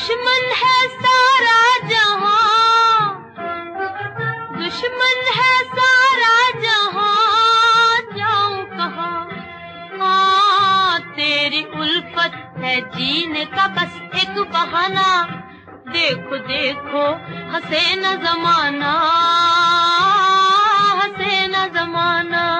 دشمن ہے سارا جہاں، دشمن ہے سارا جہاں جاؤں کہاں؟ ہاں تیری الفت ہے جینے کا بس ایک بہانہ۔ دیکھو دیکھو ہنسے نہ زمانہ ہنسے نہ زمانہ۔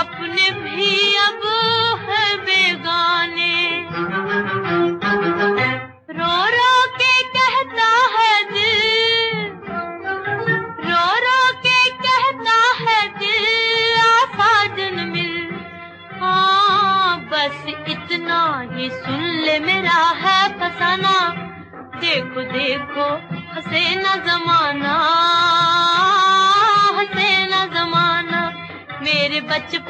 اپنے بھی اب ہے بیگانے۔ رو رو کے کہتا ہے دل۔ رو رو کے کہتا ہے دل۔ آسا جن مل۔ ہاں بس اتنا ہی سن لے میرا ہے فسانہ۔ دیکھو دیکھو ہنسے نہ زمانہ۔